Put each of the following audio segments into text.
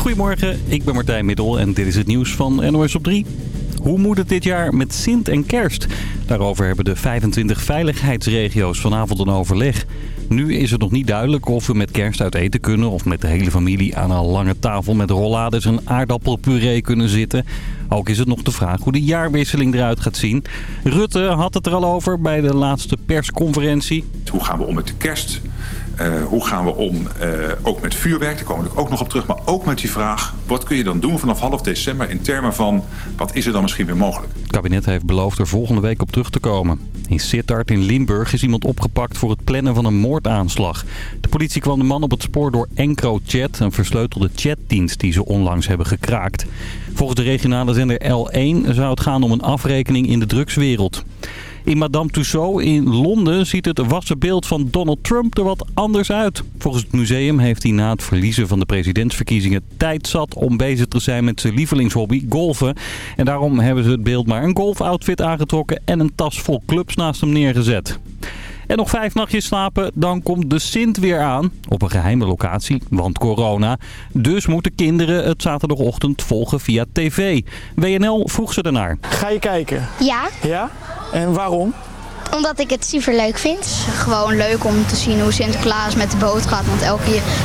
Goedemorgen, ik ben Martijn Middel en dit is het nieuws van NOS op 3. Hoe moet het dit jaar met Sint en Kerst? Daarover hebben de 25 veiligheidsregio's vanavond een overleg. Nu is het nog niet duidelijk of we met kerst uit eten kunnen... of met de hele familie aan een lange tafel met rollades en aardappelpuree kunnen zitten. Ook is het nog de vraag hoe de jaarwisseling eruit gaat zien. Rutte had het er al over bij de laatste persconferentie. Hoe gaan we om met de kerst? Uh, hoe gaan we om uh, ook met vuurwerk? Daar komen we ook nog op terug. Maar ook met die vraag, wat kun je dan doen vanaf half december... in termen van, wat is er dan misschien weer mogelijk? Het kabinet heeft beloofd er volgende week op terug te komen. In Sittard in Limburg is iemand opgepakt voor het plannen van een moordaanslag. De politie kwam de man op het spoor door EncroChat, een versleutelde chatdienst die ze onlangs hebben gekraakt. Volgens de regionale zender L1 zou het gaan om een afrekening in de drugswereld. In Madame Tussauds in Londen ziet het wassen beeld van Donald Trump er wat anders uit. Volgens het museum heeft hij na het verliezen van de presidentsverkiezingen tijd zat om bezig te zijn met zijn lievelingshobby, golfen. En daarom hebben ze het beeld maar een golfoutfit aangetrokken en een tas vol clubs naast hem neergezet. En nog vijf nachtjes slapen, dan komt de Sint weer aan. Op een geheime locatie, want corona. Dus moeten kinderen het zaterdagochtend volgen via tv. WNL vroeg ze ernaar. Ga je kijken? Ja. Ja? En waarom? Omdat ik het super leuk vind. Gewoon leuk om te zien hoe Sinterklaas met de boot gaat. Want elk,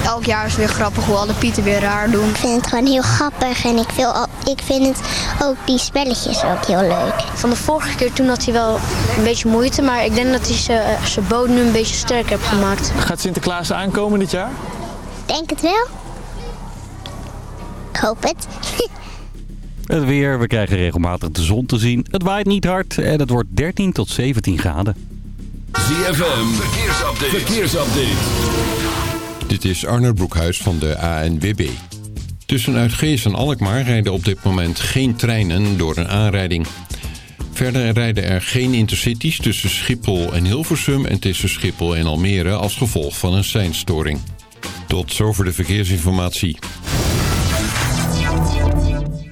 elk jaar is het weer grappig hoe alle pieten weer raar doen. Ik vind het gewoon heel grappig en ik, wil, ik vind het ook die spelletjes ook heel leuk. Van de vorige keer toen had hij wel een beetje moeite. Maar ik denk dat hij zijn boot nu een beetje sterk heeft gemaakt. Gaat Sinterklaas aankomen dit jaar? Denk het wel. Ik hoop het. Het weer, we krijgen regelmatig de zon te zien. Het waait niet hard en het wordt 13 tot 17 graden. ZFM, verkeersupdate. verkeersupdate. Dit is Arne Broekhuis van de ANWB. Tussen Uitgeest en Alkmaar rijden op dit moment geen treinen door een aanrijding. Verder rijden er geen intercities tussen Schiphol en Hilversum... en tussen Schiphol en Almere als gevolg van een seinstoring. Tot zover de verkeersinformatie.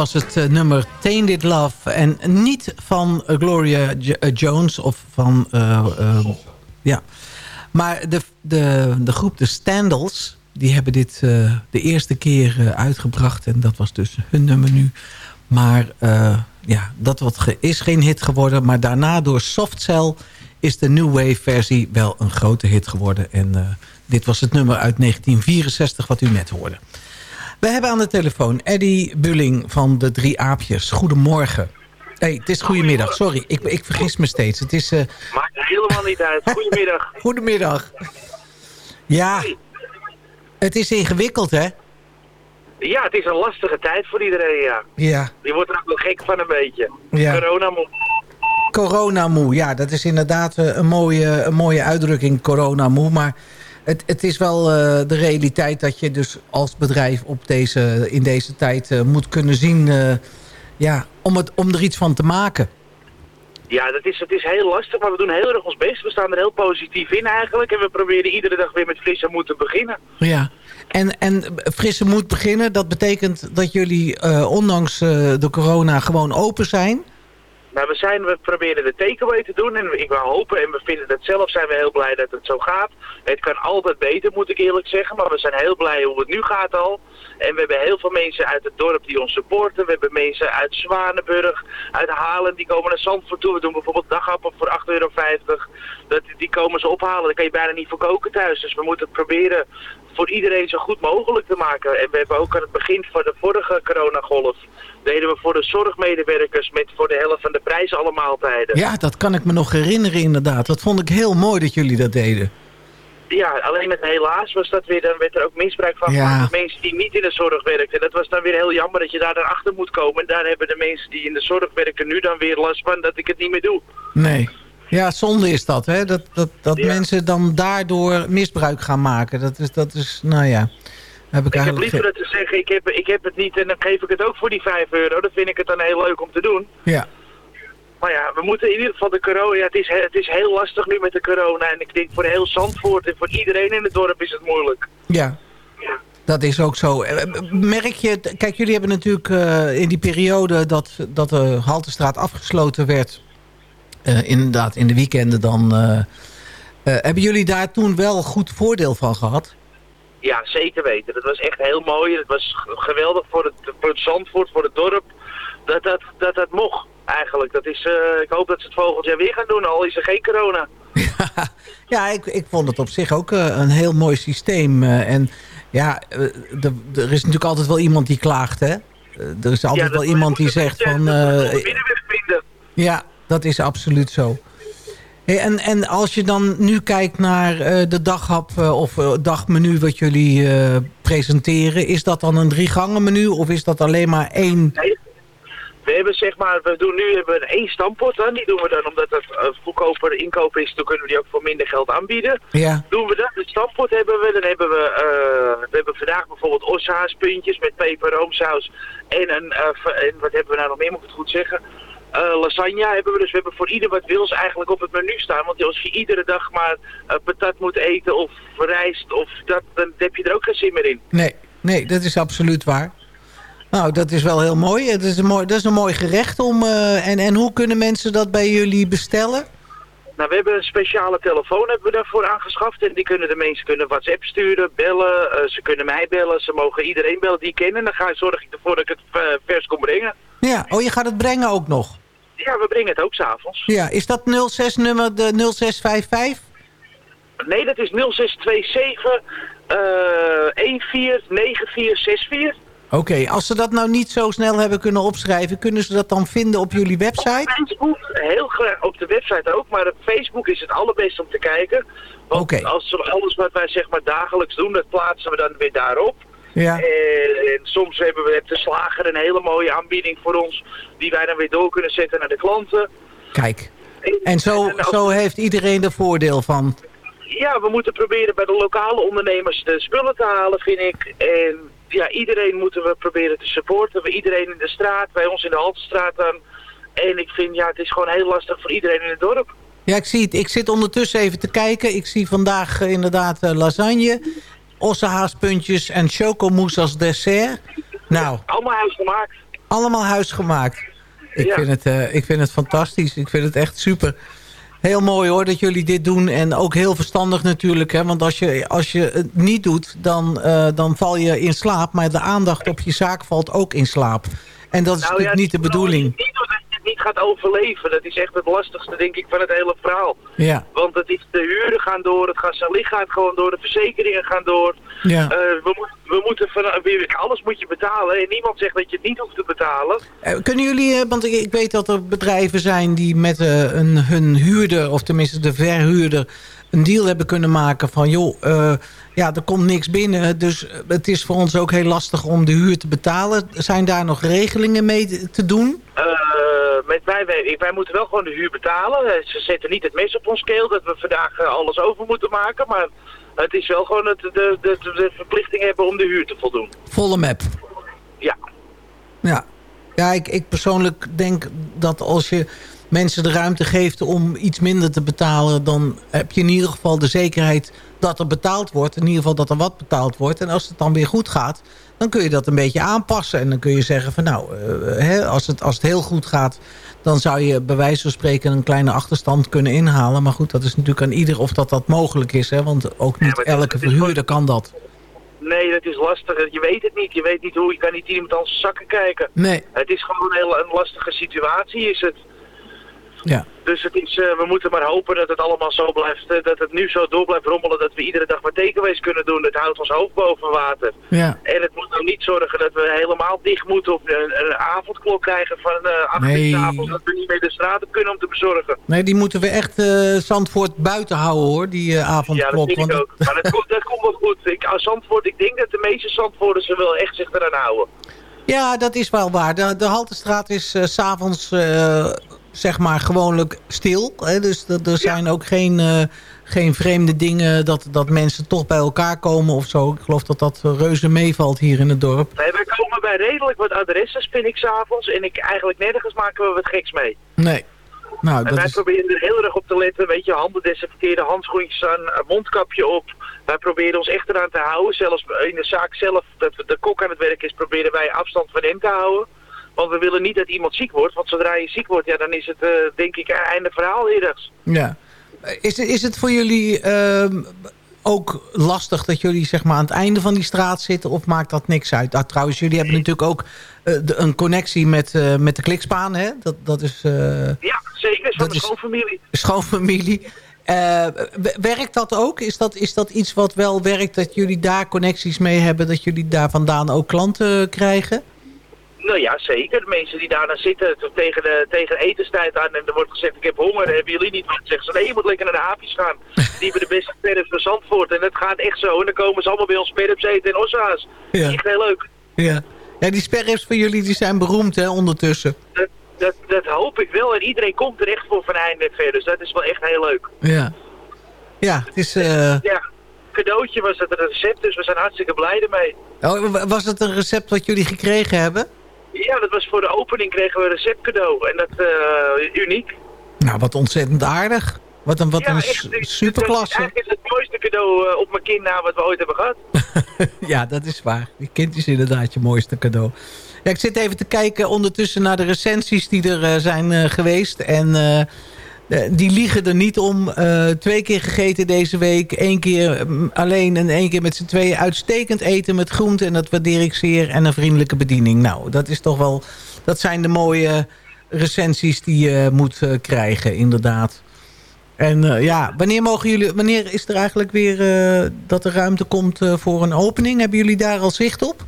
Was het eh, nummer Tainted Love. En niet van eh, Gloria eh, Jones of van... ja. Maar de, de, de groep de Standals... die hebben dit de eerste keer uitgebracht. En dat was dus hun nummer nu. Maar ja, dat wat is geen hit geworden. Maar daarna door Soft Cell is de New Wave versie wel een grote hit geworden. En dit was het nummer uit 1964 wat u net hoorde. We hebben aan de telefoon Eddie Bulling van de Drie Aapjes. Goedemorgen. hey, het is goedemiddag. Sorry, ik, ik vergis me steeds. Het is... eh, Maakt helemaal niet uit. Goedemiddag. goedemiddag. Ja, het is ingewikkeld, hè? Ja, het is een lastige tijd voor iedereen, ja. Ja. Je wordt er ook wel gek van een beetje. Ja. Corona moet... Coronamoe, ja, dat is inderdaad eh, een mooie, een mooie uitdrukking, coronamoe. Maar het, het is wel eh, de realiteit dat je dus als bedrijf op deze, in deze tijd eh, moet kunnen zien... eh, ja, om, het, om er iets van te maken. Ja, dat is, het is heel lastig, maar we doen heel erg ons best. We staan er heel positief in eigenlijk. En we proberen iedere dag weer met frisse moed te beginnen. Ja, en, en frisse moed beginnen, dat betekent dat jullie ondanks de corona gewoon open zijn... Maar we, zijn, we proberen de takeaway te doen en ik wil hopen en we vinden dat zelf zijn we heel blij dat het zo gaat. Het kan altijd beter moet ik eerlijk zeggen, maar we zijn heel blij hoe het nu gaat al. En we hebben heel veel mensen uit het dorp die ons supporten. We hebben mensen uit Zwanenburg, uit Halen, die komen naar Zandvoort toe. We doen bijvoorbeeld dagappen voor 8,50 euro. Dat, die komen ze ophalen, daar kan je bijna niet voor koken thuis. Dus we moeten het proberen voor iedereen zo goed mogelijk te maken. En we hebben ook aan het begin van de vorige coronagolf... deden we voor de zorgmedewerkers met voor de helft van de prijs alle maaltijden. Ja, dat kan ik me nog herinneren inderdaad. Dat vond ik heel mooi dat jullie dat deden. Ja, alleen met helaas was dat weer, dan werd er ook misbruik van Ja. gemaakt. Mensen die niet in de zorg werkten. Dat was dan weer heel jammer dat je daar dan achter moet komen. En daar hebben de mensen die in de zorg werken nu dan weer last van dat ik het niet meer doe. Nee. Ja, zonde is dat, hè? Dat, dat, dat mensen dan daardoor misbruik gaan maken. Dat is, dat is nou ja... Heb ik, Ik heb liever dat te zeggen, ik heb, ik heb het niet en dan geef ik het ook voor die 5 euro. Dat vind ik het dan heel leuk om te doen. Ja. Maar ja, we moeten in ieder geval de corona... Ja, het, is, he- het is heel lastig nu met de corona. En ik denk voor heel Zandvoort en voor iedereen in het dorp is het moeilijk. Ja. Dat is ook zo. Eh, Merk je... Kijk, jullie hebben natuurlijk eh, in die periode dat, dat de Haltestraat afgesloten werd... eh, inderdaad, in de weekenden dan... eh, eh, hebben jullie daar toen wel goed voordeel van gehad? Ja, zeker weten. Dat was echt heel mooi. Het was geweldig voor het, voor het Zandvoort, voor het dorp. Dat dat, dat, dat mocht eigenlijk. Dat is, eh, ik hoop dat ze het volgend jaar weer gaan doen, al is er geen corona. Ja, ik, ik vond het op zich ook eh, een heel mooi systeem. eh, en ja, er is natuurlijk altijd wel iemand die klaagt, hè? Er is altijd Ja, wel iemand die zegt van... ja, dat is absoluut zo. Hey, en, en als je dan nu kijkt naar de daghap of dagmenu wat jullie presenteren... is dat dan een drie gangen menu of is dat alleen maar één... Nee. We hebben zeg maar, we doen nu hebben we één stampot dan. Die doen we dan omdat het uh, goedkoper inkoop is. Dan kunnen we die ook voor minder geld aanbieden. Ja. Doen we dat. De stampot hebben we. Dan hebben we, eh, we hebben vandaag bijvoorbeeld ossehaaspuntjes met peper, roomsaus. En, een, eh, en wat hebben we nou nog meer, moet ik het goed zeggen? Eh, lasagne hebben we dus. We hebben voor ieder wat wils eigenlijk op het menu staan. Want als je iedere dag maar eh, patat moet eten of rijst of dat, dan heb je er ook geen zin meer in. Nee, nee, dat is absoluut waar. Nou, dat is wel heel mooi. Het is een mooi dat is een mooi gerecht. om. eh, en, en hoe kunnen mensen dat bij jullie bestellen? Nou, we hebben een speciale telefoon hebben we daarvoor aangeschaft. En die kunnen de mensen kunnen WhatsApp sturen, bellen. eh, ze kunnen mij bellen. Ze mogen iedereen bellen die ik ken. En dan ga, zorg ik ervoor dat ik het eh, vers kom brengen. Ja, oh, je gaat het brengen ook nog. Ja, we brengen het ook s'avonds. Ja, is dat 06 nummer de 0655? Nee, dat is 0627 eh 149464. Oké, als ze dat nou niet zo snel hebben kunnen opschrijven... kunnen ze dat dan vinden op jullie website? Facebook, heel graag op de website ook, maar op Facebook is het allerbest om te kijken. Want als we alles wat wij zeg maar dagelijks doen, dat plaatsen we dan weer daarop. Ja. En, en soms hebben we de slager een hele mooie aanbieding voor ons, die wij dan weer door kunnen zetten naar de klanten. Kijk. En zo, zo heeft iedereen er voordeel van. Ja, we moeten proberen bij de lokale ondernemers de spullen te halen, vind ik. En ja, iedereen moeten we proberen te supporten. We iedereen in de straat, bij ons in de Haltestraat dan. En ik vind, ja, het is gewoon heel lastig voor iedereen in het dorp. Ja, ik zie het. Ik zit ondertussen even te kijken. Ik zie vandaag eh, inderdaad eh, lasagne, ossenhaaspuntjes en chocomousse als dessert. Nou, Allemaal huisgemaakt. Allemaal huisgemaakt. Ik, Ja. vind het, eh, ik vind het fantastisch. Ik vind het echt super. Heel mooi hoor dat jullie dit doen. En ook heel verstandig natuurlijk. Hè? Want als je, als je het niet doet, dan, eh, dan val je in slaap. Maar de aandacht op je zaak valt ook in slaap. En dat is Nou natuurlijk ja, niet de bedoeling. Niet doordat je het niet gaat overleven. Dat is echt het lastigste, denk ik, van het hele verhaal. Ja. Want het is, de huren gaan door, het gasalicht gaat gewoon door, de verzekeringen gaan door. Ja. Eh, we, we moeten van, alles moet je betalen en niemand zegt dat je het niet hoeft te betalen. Eh, Kunnen jullie, eh, want ik, ik weet dat er bedrijven zijn die met een, hun huurder, of tenminste de verhuurder, een deal hebben kunnen maken van joh, ja, er komt niks binnen. Dus het is voor ons ook heel lastig om de huur te betalen. Zijn daar nog regelingen mee te doen? Met wij, wij, wij moeten wel gewoon de huur betalen. Eh, Ze zetten niet het mes op ons keel dat we vandaag eh, alles over moeten maken. Maar het is wel gewoon het, de, de, de, de verplichting hebben om de huur te voldoen. Volle map. Ja. Ja, ja ik, ik persoonlijk denk dat als je mensen de ruimte geeft om iets minder te betalen... dan heb je in ieder geval de zekerheid dat er betaald wordt. In ieder geval dat er wat betaald wordt. En als het dan weer goed gaat, dan kun je dat een beetje aanpassen. En dan kun je zeggen van nou, eh, hè, als, het, als het heel goed gaat... dan zou je bij wijze van spreken een kleine achterstand kunnen inhalen. Maar goed, dat is natuurlijk aan ieder of dat dat mogelijk is. Hè? Want ook niet elke verhuurder kan dat. Nee, dat is lastig. Je weet het niet. Je weet niet hoe. Je kan niet iemand zijn zakken kijken. Nee. Het is gewoon een hele een lastige situatie, is het. Ja. Dus het is, eh, we moeten maar hopen dat het allemaal zo blijft, eh, dat het nu zo door blijft rommelen, dat we iedere dag maar takeaways kunnen doen. Dat houdt ons hoofd boven water. Ja. En het moet nou niet zorgen dat we helemaal dicht moeten of een, een avondklok krijgen van 8 uur Nee. 's avonds, dat we niet meer de straat op kunnen om te bezorgen. Nee, die moeten we echt eh, Zandvoort buiten houden hoor, die Ja, dat avondklok. vind want ik ook. Maar dat, komt- dat komt wel goed. Ik, als Zandvoort, ik denk dat de meeste Zandvoorters er wel echt zich eraan houden. Ja, dat is wel waar. De, de Haltestraat is s s'avonds uh, zeg maar gewoonlijk stil. Hè? Dus er er zijn ook geen, eh, geen vreemde dingen dat, dat mensen toch bij elkaar komen of zo. Ik geloof dat dat reuze meevalt hier in het dorp. Nee, wij komen bij redelijk wat adressen, spin ik s'avonds. En ik, eigenlijk nergens maken we wat geks mee. Nee. Nou, en dat wij is... proberen er heel erg op te letten. Weet je, handen desinfecteren, handschoentjes aan, mondkapje op. Wij proberen ons echt eraan te houden. Zelfs in de zaak zelf, dat de kok aan het werk is, proberen wij afstand van hem te houden. Want we willen niet dat iemand ziek wordt. Want zodra je ziek wordt, ja, dan is het eh, denk ik einde verhaal eerder. Ja. Is, is het voor jullie ehm, ook lastig dat jullie zeg maar, aan het einde van die straat zitten? Of maakt dat niks uit? Ah, trouwens, jullie hebben natuurlijk ook eh, de- een connectie met, eh, met de klikspaan. Hè? Dat, dat is Ja, zeker. Is van de schoonfamilie. schoonfamilie. Werkt dat ook? Is dat, is dat iets wat wel werkt dat jullie daar connecties mee hebben? Dat jullie daar vandaan ook klanten krijgen? Nou ja, zeker. De mensen die daar dan zitten tegen, de, tegen etenstijd aan en er wordt gezegd ik heb honger, hebben jullie niet wat? Zeggen ze nee, je moet lekker naar de aapjes gaan. Die hebben de beste sperps van Zandvoort en dat gaat echt zo. En dan komen ze allemaal bij ons sperps eten in Ossa's. Ja. Echt heel leuk. Ja. ja, die sperrips van jullie die zijn beroemd hè, ondertussen. Dat, dat, dat hoop ik wel. En iedereen komt er echt voor van eind en ver. Dus dat is wel echt heel leuk. Ja, ja het is... eh, Ja, cadeautje was het een recept, dus we zijn hartstikke blij ermee. oh, wa- was het een recept wat jullie gekregen hebben? Ja, dat was voor de opening kregen we een recept cadeau. En dat eh uniek. Nou, wat ontzettend aardig. Wat een, wat ja, een echt, het- het- superklasse. Eigenlijk is het mooiste cadeau eh, op mijn kind na wat we ooit hebben gehad. Ja, dat is waar. Je kind is inderdaad je mooiste cadeau. Ja, ik zit even te kijken ondertussen naar de recensies die er eh, zijn geweest. En die liegen er niet om. Eh, twee keer gegeten deze week. Eén keer mm, alleen en één keer met z'n tweeën. Uitstekend eten met groenten en dat waardeer ik zeer. En een vriendelijke bediening. Nou, dat is toch wel... Dat zijn de mooie recensies die je moet eh, krijgen, inderdaad. En eh, ja, wanneer, mogen jullie, wanneer is er eigenlijk weer eh, dat er ruimte komt eh, voor een opening? Hebben jullie daar al zicht op?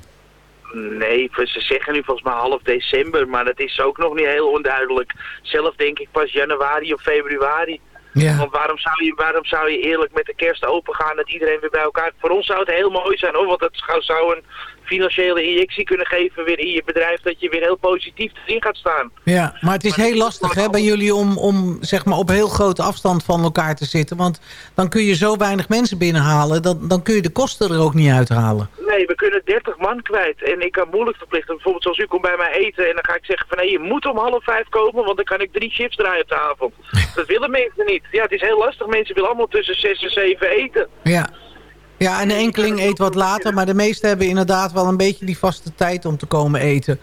Nee, ze zeggen nu volgens mij half december, maar dat is ook nog niet heel onduidelijk. Zelf denk ik pas januari of februari. Ja. Want waarom zou, je, waarom zou je eerlijk met de kerst open gaan dat iedereen weer bij elkaar... Voor ons zou het heel mooi zijn hoor, want het zou- zou een financiële injectie kunnen geven weer in je bedrijf... dat je weer heel positief erin gaat staan. Ja, maar het is heel lastig hè, bij jullie om, om zeg maar, op heel grote afstand van elkaar te zitten. Want dan kun je zo weinig mensen binnenhalen. Dan, dan kun je de kosten er ook niet uithalen. Nee, we kunnen 30 man kwijt. En ik kan moeilijk verplichten. Bijvoorbeeld zoals u komt bij mij eten. En dan ga ik zeggen van nee, je moet om half vijf komen. Want dan kan ik drie shifts draaien op de avond. Dat willen mensen niet. Ja, het is heel lastig. Mensen willen allemaal tussen zes en zeven eten. Ja. Ja, en de enkeling eet wat later. Maar de meesten hebben inderdaad wel een beetje die vaste tijd om te komen eten.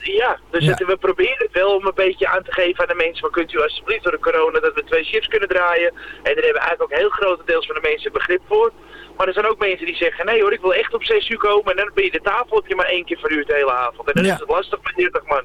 Ja, dus Ja. Het, we proberen het wel om een beetje aan te geven aan de mensen. van kunt u alsjeblieft door de corona dat we twee shifts kunnen draaien. En daar hebben eigenlijk ook heel grote deels van de mensen begrip voor. Maar er zijn ook mensen die zeggen, nee hoor, ik wil echt op 6 uur komen. En dan ben je de tafel heb je maar één keer verhuurd de hele avond. En dan Ja. is het lastig met 30 man.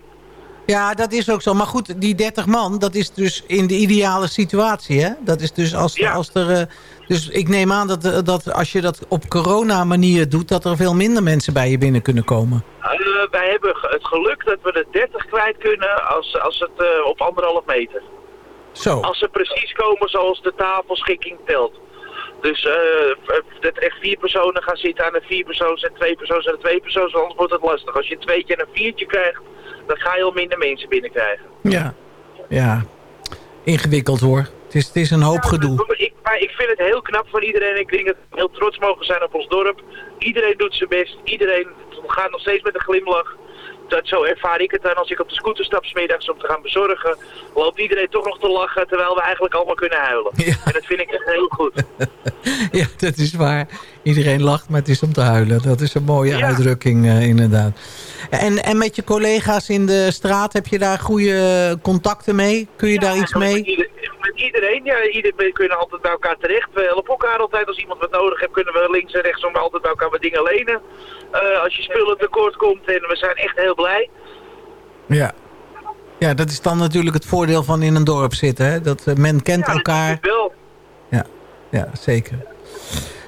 Ja, dat is ook zo. Maar goed, die 30 man, dat is dus in de ideale situatie, hè? Dat is dus als, als er... eh, dus ik neem aan dat, eh, dat als je dat op corona-manier doet... dat er veel minder mensen bij je binnen kunnen komen. Eh, wij hebben het geluk dat we de 30 kwijt kunnen als, als het op anderhalf meter. Zo. Als ze precies komen zoals de tafelschikking telt. Dus dat echt vier personen gaan zitten aan een vier persoons en twee persoons een twee persoons, anders wordt het lastig. Als je een tweetje en een viertje krijgt, dan ga je al minder mensen binnenkrijgen. Ja. Ja. Ingewikkeld hoor. Het is, het is een hoop gedoe. Ik, maar ik vind het heel knap van iedereen. Ik denk dat we heel trots mogen zijn op ons dorp. Iedereen doet zijn best. Iedereen gaat nog steeds met een glimlach. Dat, zo ervaar ik het dan als ik op de scooter stap 's middags om te gaan bezorgen. Loopt iedereen toch nog te lachen terwijl we eigenlijk allemaal kunnen huilen. En dat vind ik echt heel goed. Ja, dat is waar. Iedereen lacht, maar het is om te huilen. Dat is een mooie uitdrukking eh, inderdaad. En, en met je collega's in de straat, heb je daar goede contacten mee? Kun je daar iets Met, mee? ieder- met iedereen, ja, ieder, we kunnen altijd bij elkaar terecht. We helpen elkaar altijd. Als iemand wat nodig heeft, kunnen we links en rechts om altijd bij elkaar wat dingen lenen. Eh, als je spullen tekort komt en we zijn echt heel blij. Ja. Ja, dat is dan natuurlijk het voordeel van in een dorp zitten. Hè? Dat eh, men kent elkaar. Wel. Ja, ja zeker.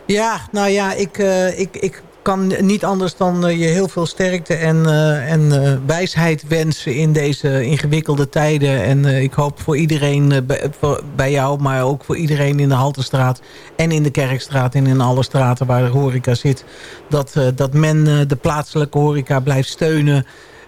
Ja, nou ja, ik, eh, ik, ik kan niet anders dan eh, je heel veel sterkte en, eh, en wijsheid wensen in deze ingewikkelde tijden. En ik hoop voor iedereen bij, voor- bij jou, maar ook voor iedereen in de Haltestraat en in de Kerkstraat en in alle straten waar de horeca zit. Dat, dat men de plaatselijke horeca blijft steunen.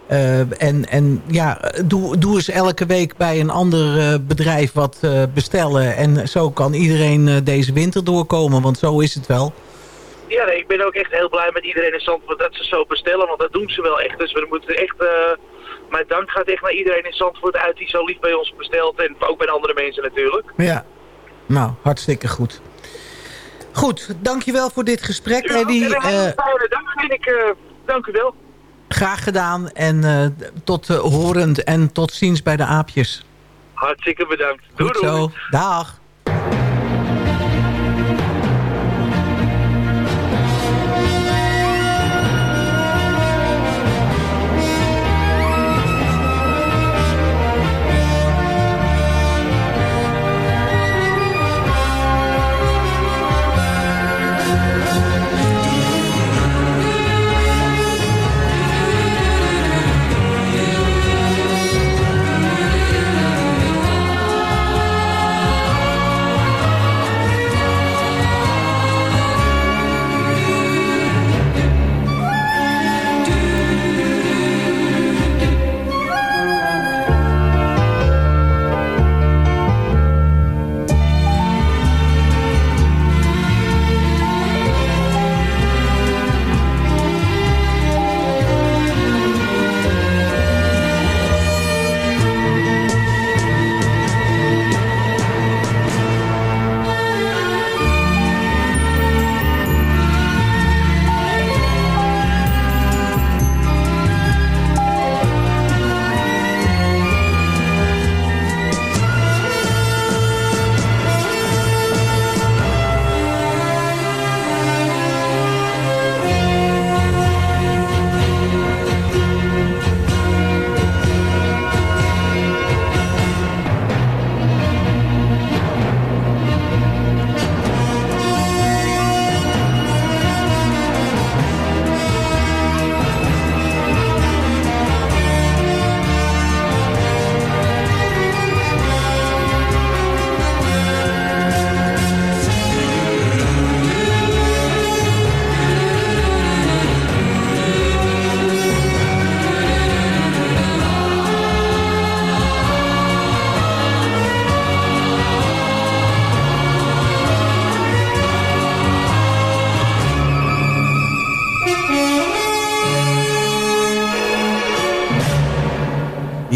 Eh, en, en ja, doe, doe eens elke week bij een ander eh, bedrijf wat eh, bestellen. En zo kan iedereen deze winter doorkomen, want zo is het wel. Ja, nee, ik ben ook echt heel blij met iedereen in Zandvoort dat ze zo bestellen, want dat doen ze wel echt. Dus we moeten echt, mijn dank gaat echt naar iedereen in Zandvoort uit die zo lief bij ons bestelt. En ook bij de andere mensen natuurlijk. Ja, nou, hartstikke goed. Goed, dankjewel voor dit gesprek, Eddie. dag vind ik. dank u wel. Graag gedaan en eh, tot eh, horend en tot ziens bij de aapjes. Hartstikke bedankt. Doei Goed doei. zo, dag.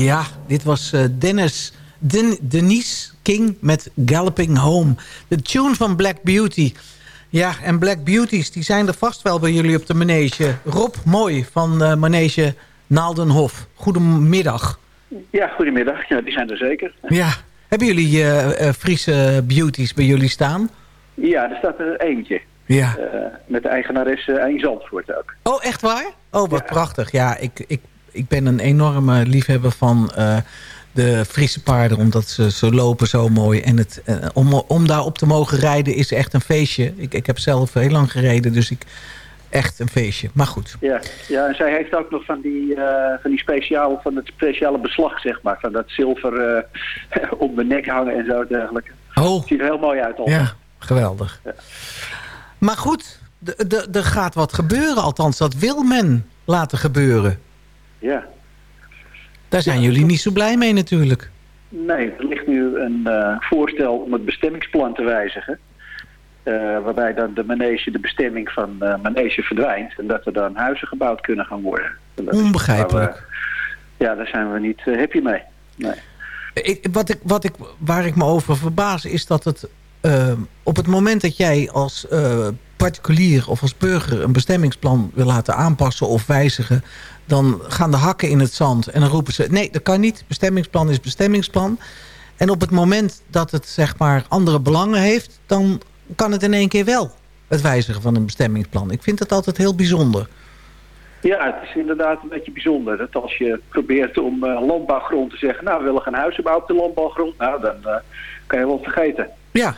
Ja, dit was eh, Dennis, Den, Denise King met Galloping Home. De tune van Black Beauty. Ja, en Black Beauties, die zijn er vast wel bij jullie op de manege. Rob Mooi van eh, manege Naaldenhof. Goedemiddag. Ja, goedemiddag. Ja, die zijn er zeker. Ja. Hebben jullie eh, Friese beauties bij jullie staan? Ja, er staat er eentje. Ja. Met de eigenaresse in Zandvoort ook. Oh, echt waar? Oh, wat prachtig. Ja, ik, ik, ik ben een enorme liefhebber van eh, de Friese paarden. Omdat ze, ze lopen zo mooi. En het, eh, om, om daarop te mogen rijden is echt een feestje. Ik, ik heb zelf heel lang gereden, dus ik, echt een feestje. Maar goed. Ja, ja en zij heeft ook nog van die, eh, van die speciaal, van het speciale beslag, zeg maar. Van dat zilver eh, om de nek hangen en zo dergelijke. Oh. Ziet er heel mooi uit al. Ja, geweldig. Maar goed, er gaat wat gebeuren. Althans, dat wil men laten gebeuren. Ja. Daar zijn jullie niet zo blij mee natuurlijk. Nee, er ligt nu een eh, voorstel om het bestemmingsplan te wijzigen. Eh, waarbij dan de manege, de bestemming van eh manege verdwijnt. En dat er dan huizen gebouwd kunnen gaan worden. Dat Onbegrijpelijk. we- ja, daar zijn we niet happy mee. Nee. Ik, wat ik, wat ik, waar ik me over verbaas is dat het... op het moment dat jij als particulier of als burger... een bestemmingsplan wil laten aanpassen of wijzigen... dan gaan de hakken in het zand en dan roepen ze... nee, dat kan niet, bestemmingsplan is bestemmingsplan. En op het moment dat het zeg maar andere belangen heeft... dan kan het in één keer wel, het wijzigen van een bestemmingsplan. Ik vind dat altijd heel bijzonder. Ja, het is inderdaad een beetje bijzonder. Dat als je probeert om eh, landbouwgrond te zeggen... nou, we willen gaan huizen bouwen op de landbouwgrond... nou, dan eh, kan je wel vergeten. Ja.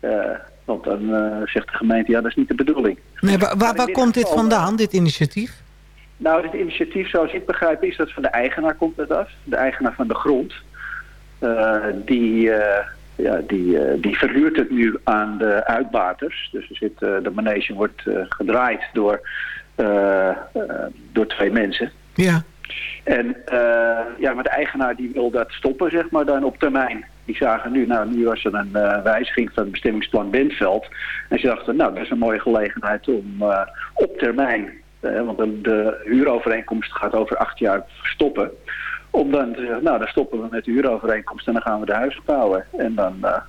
Eh, want dan zegt de gemeente, ja, dat is niet de bedoeling. Nee, waar waar, dit komt dit vandaan, dit initiatief? Nou, dit initiatief, zoals ik begrijp, is dat van de eigenaar komt het af. De eigenaar van de grond. Eh, die, eh, ja, die, eh, die verhuurt het nu aan de uitbaters. Dus er zit, de manege wordt gedraaid door, door twee mensen. Ja. En ja, maar de eigenaar die wil dat stoppen, zeg maar, dan op termijn. Die zagen nu, nou, nu was er een wijziging van het bestemmingsplan Bentveld. En ze dachten, nou, dat is een mooie gelegenheid om op termijn, want de, huurovereenkomst gaat over acht jaar stoppen. Om dan te zeggen, nou, dan stoppen we met de huurovereenkomst en dan gaan we de huizen bouwen. En dan, eh,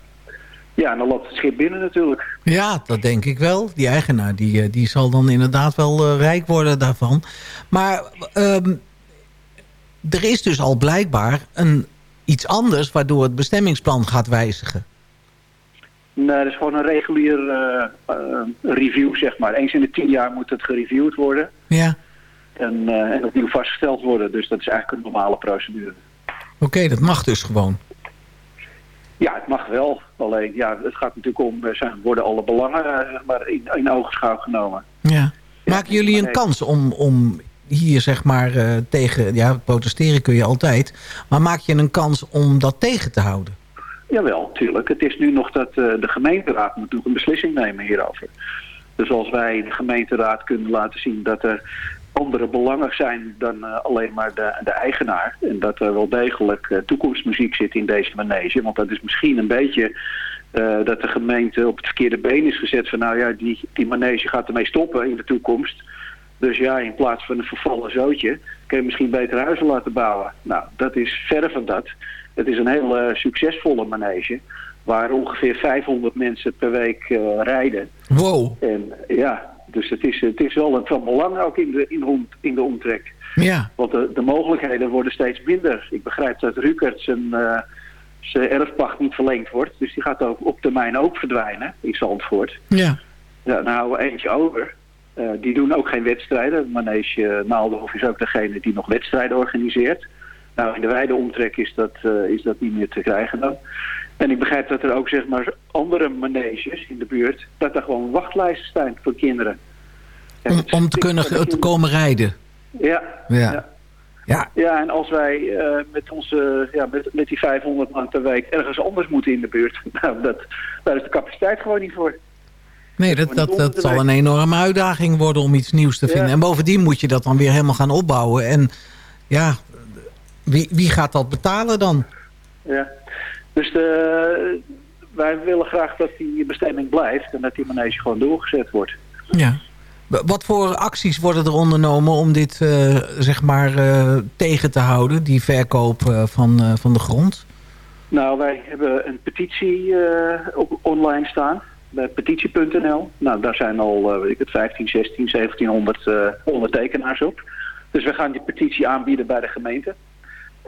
ja, dan loopt het schip binnen natuurlijk. Ja, dat denk ik wel. Die eigenaar die, eh, die zal dan inderdaad wel eh, rijk worden daarvan. Maar ehm, er is dus al blijkbaar een, iets anders... waardoor het bestemmingsplan gaat wijzigen. Nee, dat is gewoon een regulier eh, eh, review, zeg maar. Eens in de tien jaar moet het gereviewd worden. Ja, En, eh, en opnieuw vastgesteld worden. Dus dat is eigenlijk een normale procedure. oké, dat mag dus gewoon. Ja, het mag wel. Alleen, ja, het gaat natuurlijk om, eh, zijn, worden alle belangen eh, zeg maar in, in ogenschouw genomen. Ja. Maken jullie een kans om, om hier zeg maar eh, tegen... Ja, protesteren kun je altijd. Maar maak je een kans om dat tegen te houden? Jawel, tuurlijk. Het is nu nog dat eh, de gemeenteraad moet nog een beslissing nemen hierover. Dus als wij de gemeenteraad kunnen laten zien dat er andere belangen zijn dan eh, alleen maar de, de eigenaar. En dat er wel degelijk eh, toekomstmuziek zit in deze manege. Want dat is misschien een beetje dat de gemeente op het verkeerde been is gezet. Van nou ja, die, die manege gaat ermee stoppen in de toekomst. Dus ja, in plaats van een vervallen zootje kun je misschien beter huizen laten bouwen. Nou, dat is verre van dat. Het is een heel succesvolle manege. Waar ongeveer 500 mensen per week eh, rijden. Wow. En ja, dus het is, het is wel van belang ook in de, in, om- in de omtrek. Ja. Want de, de mogelijkheden worden steeds minder. Ik begrijp dat Rukert zijn, eh, zijn erfpacht niet verlengd wordt. Dus die gaat ook op termijn ook verdwijnen in Zandvoort. Ja. Ja, dan houden we eentje over. Eh, die doen ook geen wedstrijden. Manege uh, Naaldenhof is ook degene die nog wedstrijden organiseert. Nou, in de wijde omtrek is dat, eh, is dat niet meer te krijgen dan. En ik begrijp dat er ook zeg maar andere maneges in de buurt... dat er gewoon wachtlijsten staan voor kinderen. Om, om te kunnen te komen rijden. Ja, Ja. ja. Ja, en als wij eh, met, onze, ja, met, met die 500 man per week ergens anders moeten in de buurt... Nou, dat, daar is de capaciteit gewoon niet voor. Nee, dat, dat, dat zal een enorme uitdaging worden om iets nieuws te vinden. Ja. En bovendien moet je dat dan weer helemaal gaan opbouwen. En ja, wie, wie gaat dat betalen dan? Ja. Dus de, wij willen graag dat die bestemming blijft en dat die manege gewoon doorgezet wordt. Ja. Wat voor acties worden er ondernomen om dit eh, zeg maar eh, tegen te houden, die verkoop eh, van, eh, van de grond? Nou, wij hebben een petitie eh, op, online staan bij petitie.nl. Nou, daar zijn al, eh, weet ik het, 15, 16, 1700 eh, ondertekenaars op. Dus we gaan die petitie aanbieden bij de gemeente.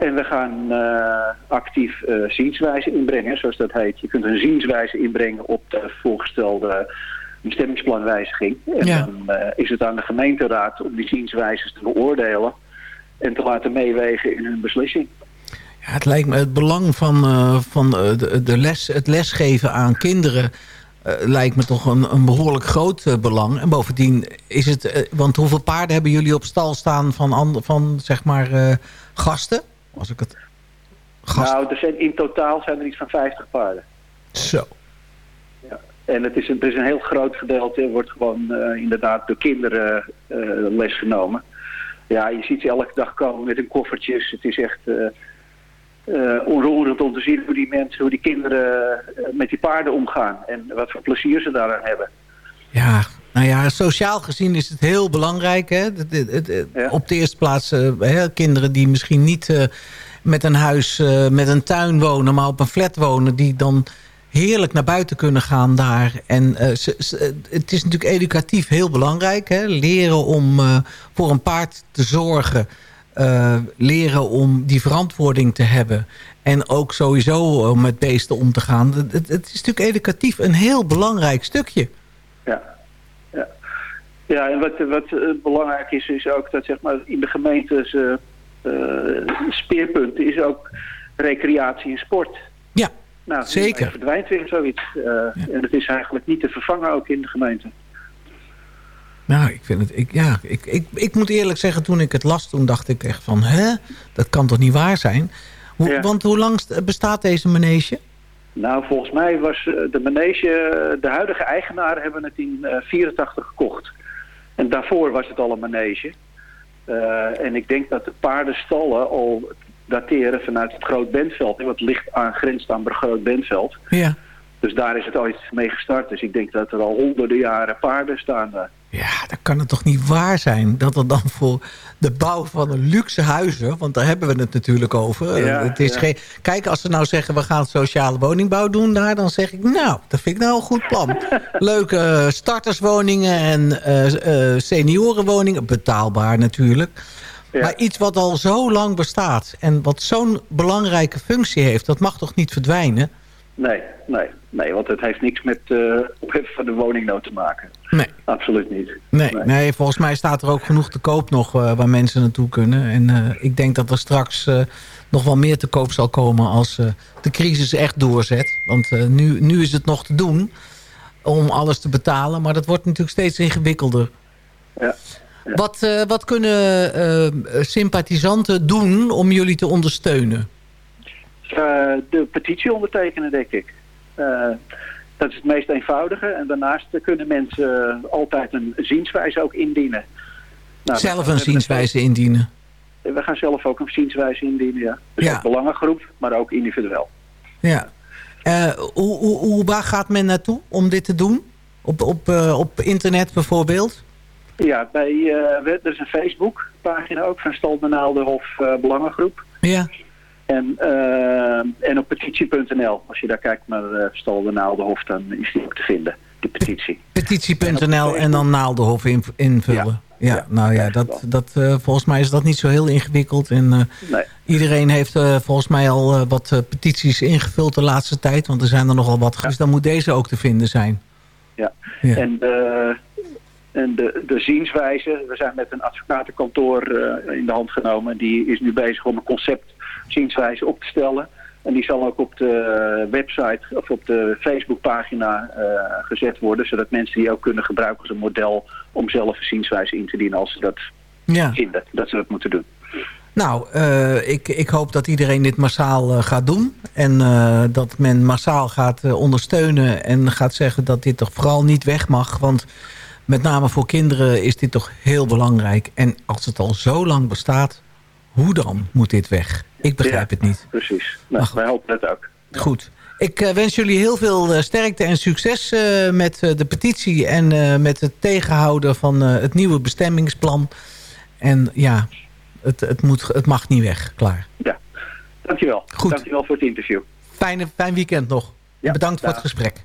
En we gaan eh, actief eh zienswijze inbrengen, zoals dat heet. Je kunt een zienswijze inbrengen op de voorgestelde bestemmingsplanwijziging. En Ja. dan eh, is het aan de gemeenteraad om die zienswijzes te beoordelen en te laten meewegen in hun beslissing. Ja, het lijkt me het belang van, van de, de les, het lesgeven aan kinderen... lijkt me toch een, een behoorlijk groot belang. En bovendien is het... want hoeveel paarden hebben jullie op stal staan van, van zeg maar, gasten? Als ik het... Nou, er zijn, in totaal zijn er iets van 50 paarden. Zo. Ja. En het is, een, het is een heel groot gedeelte, wordt gewoon eh, inderdaad door kinderen eh, les genomen. Ja, je ziet ze elke dag komen met hun koffertjes. Het is echt eh onroerend om te zien hoe die mensen, hoe die kinderen met die paarden omgaan. En wat voor plezier ze daaraan hebben. Ja, nou ja, sociaal gezien is het heel belangrijk. Hè? Op de eerste plaats eh, hè, kinderen die misschien niet eh, met een huis, eh, met een tuin wonen... maar op een flat wonen, die dan heerlijk naar buiten kunnen gaan daar. En het is natuurlijk educatief heel belangrijk. Hè? Leren om voor een paard te zorgen. leren om die verantwoording te hebben. En ook sowieso om met beesten om te gaan. Het, het is natuurlijk educatief een heel belangrijk stukje. Ja, ja. ja en wat, wat eh, belangrijk is, is ook dat zeg maar, in de gemeentes eh, speerpunten is ook recreatie en sport. Ja, nou, zeker. Er verdwijnt weer zoiets. en het is eigenlijk niet te vervangen ook in de gemeente. Nou, ik vind het... Ik, ja, ik, ik, ik moet eerlijk zeggen, toen ik het las, toen dacht ik echt van... hè, dat kan toch niet waar zijn? Want hoe lang st- bestaat deze manege? Nou, volgens mij was eh, de manege, eh, de huidige eigenaren hebben het in eh 84 gekocht. En daarvoor was het al een manege. Eh, en ik denk dat de paardenstallen al dateren vanuit het Groot Bentveld. Wat ligt aan grenst aan Groot Bentveld. Ja. Dus daar is het ooit mee gestart. Dus ik denk dat er al honderden jaren paarden staan daar. Ja, dan kan het toch niet waar zijn dat er dan voor de bouw van een luxe huizen... want daar hebben we het natuurlijk over. Ja, Eh, het is ja. geen, kijk, als ze nou zeggen we gaan sociale woningbouw doen daar... dan zeg ik, nou, dat vind ik nou een goed plan. Leuke eh, starterswoningen en eh, seniorenwoningen. Betaalbaar natuurlijk. Maar iets wat al zo lang bestaat... en wat zo'n belangrijke functie heeft... dat mag toch niet verdwijnen? Nee, nee, nee, want het heeft niks met eh opheffen van de woningnood te maken. Nee. Absoluut niet. Nee, nee. volgens mij staat er ook genoeg te koop nog eh, waar mensen naartoe kunnen. En eh, ik denk dat er straks nog wel meer te koop zal komen als de crisis echt doorzet. Want nu, nu is het nog te doen om alles te betalen. Maar dat wordt natuurlijk steeds ingewikkelder. Ja. Wat, eh, wat kunnen sympathisanten doen om jullie te ondersteunen? De petitie ondertekenen, denk ik. Eh, dat is het meest eenvoudige. En daarnaast kunnen mensen eh, altijd een zienswijze ook indienen. Nou, Zelf een zienswijze indienen. We gaan zelf ook een zienswijze indienen, ja. Dus Ja. belangengroep, maar ook individueel. Ja. Eh, hoe, hoe, hoe, waar gaat men naartoe om dit te doen? Op, op, op internet bijvoorbeeld? Ja, bij, we- er is een Facebook-pagina ook van Stal de Naaldenhof eh, Belangengroep. Ja. En, eh, en op petitie.nl, als je daar kijkt naar eh Stal de Naaldenhof, dan is die ook te vinden, die petitie. Petitie.nl en dan Naaldenhof in- invullen. Ja, nou ja, dat, dat, eh, volgens mij is dat niet zo heel ingewikkeld. En Nee. iedereen heeft volgens mij al wat petities ingevuld de laatste tijd. Want er zijn er nogal wat. Dus dan moet deze ook te vinden zijn. Ja. En, de, en de, de zienswijze, we zijn met een advocatenkantoor eh, in de hand genomen. Die is nu bezig om een concept zienswijze op te stellen. En die zal ook op de website of op de Facebookpagina eh gezet worden. Zodat mensen die ook kunnen gebruiken als een model om zelf een zienswijze in te dienen als ze dat Ja. vinden. Dat ze dat moeten doen. Nou, eh, ik, ik hoop dat iedereen dit massaal gaat doen. En dat men massaal gaat ondersteunen. En gaat zeggen dat dit toch vooral niet weg mag. Want met name voor kinderen is dit toch heel belangrijk. En als het al zo lang bestaat, hoe dan moet dit weg? Ik begrijp het niet. Precies. Nou, wij hopen dat ook. Goed. Ik eh, wens jullie heel veel eh, sterkte en succes eh, met de petitie... en met het tegenhouden van het nieuwe bestemmingsplan. En ja, het, het, moet, het mag niet weg. Klaar. Ja, dankjewel. Goed. Dankjewel voor het interview. Fijne, fijn weekend nog. Ja, Bedankt voor het gesprek.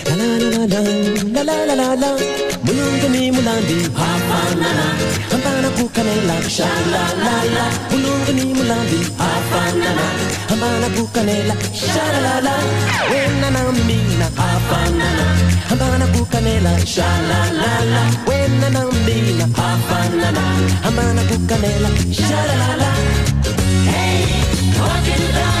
la la la la la mulunguni mulandi afanana hambana kukanela sha la la la mulunguni mulandi afanana hambana kukanela la la la wena mina afanana hambana kukanela la la la wena na mina afanana hambana la la la hey walking down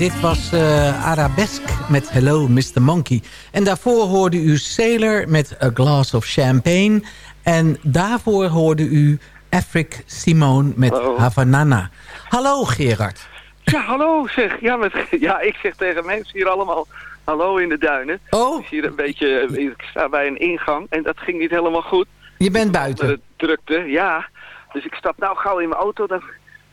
dit was eh, Arabesque met Hello Mr. Monkey. En daarvoor hoorde u Sailor met A Glass of Champagne. En daarvoor hoorde u Afric Simone met Hallo. Havanana. Hallo Gerard. Ja, hallo zeg. Ja, met, ja, ik zeg tegen mensen hier allemaal hallo in de duinen. Oh. Ik, hier een beetje, ik sta bij een ingang en dat ging niet helemaal goed. Je bent buiten. De drukte, ja. Dus ik stap nou gauw in mijn auto, dan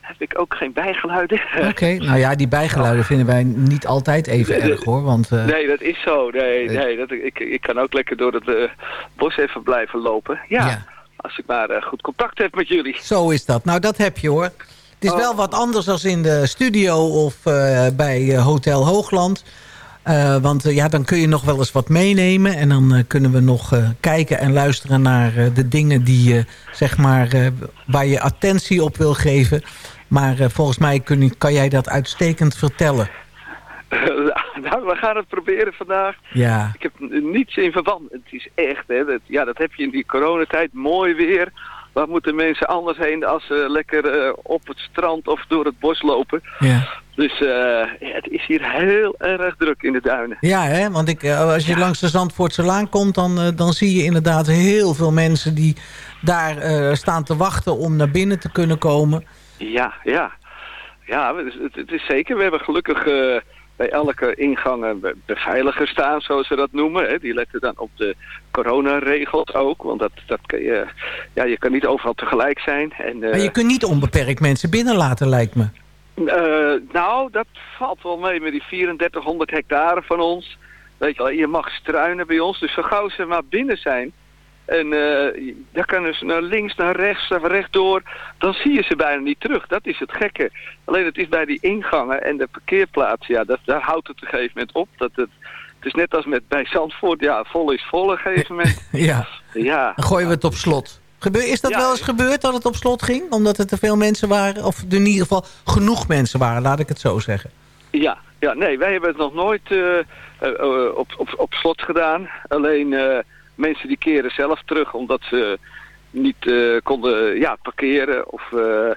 heb ik ook geen bijgeluiden. Oké, nou ja, die bijgeluiden vinden wij niet altijd even erg hoor. Want, eh, Nee, dat is zo. Nee, nee, dat, ik, ik kan ook lekker door het eh, bos even blijven lopen. Ja, als ik maar eh, goed contact heb met jullie. Zo is dat. Nou, dat heb je hoor. Het is Oh. wel wat anders dan in de studio of eh, bij eh, Hotel Hoogland. Eh, want eh, ja, dan kun je nog wel eens wat meenemen. En dan eh, kunnen we nog eh, kijken en luisteren naar eh, de dingen die, eh, zeg maar, eh, waar je attentie op wil geven. Maar eh, volgens mij kun, kan jij dat uitstekend vertellen. nou, we gaan het proberen vandaag. Ja. Ik heb niets in verband. Het is echt, hè. Dat, ja, dat heb je in die coronatijd. Mooi weer. Waar moeten mensen anders heen als ze lekker eh, op het strand of door het bos lopen? Ja. Dus eh, ja, het is hier heel erg druk in de duinen. Ja, hè? want ik, als je langs de Zandvoortse Laan komt... Dan, dan zie je inderdaad heel veel mensen die daar staan te wachten... om naar binnen te kunnen komen. Ja, ja. Ja, het is, het, is zeker. We hebben gelukkig eh, bij elke ingang een be- beveiliger staan, zoals ze dat noemen. Hè. Die letten dan op de coronaregels ook. Want dat, dat kan je, ja, je kan niet overal tegelijk zijn. En, eh, Maar je kunt niet onbeperkt mensen binnen laten, lijkt me. Eh, nou, dat valt wel mee met die 3400 hectare van ons. Weet je wel, je mag struinen bij ons. Dus zo gauw ze maar binnen zijn. En eh daar kunnen ze naar links, naar rechts, naar rechtdoor. Dan zie je ze bijna niet terug. Dat is het gekke. Alleen het is bij die ingangen en de parkeerplaatsen. Ja, dat, daar houdt het op een gegeven moment op. Dat het, het is net als met bij Zandvoort. Ja, vol is vol op een gegeven moment. Ja, ja. dan gooien we het op slot. Gebeur, is dat Ja, wel eens gebeurd dat het op slot ging? Omdat er te veel mensen waren? Of in ieder geval genoeg mensen waren, laat ik het zo zeggen. Ja, ja, nee, wij hebben het nog nooit eh, eh, op, op, op slot gedaan. Alleen mensen die keren zelf terug omdat ze niet eh, konden ja, parkeren of eh, eh,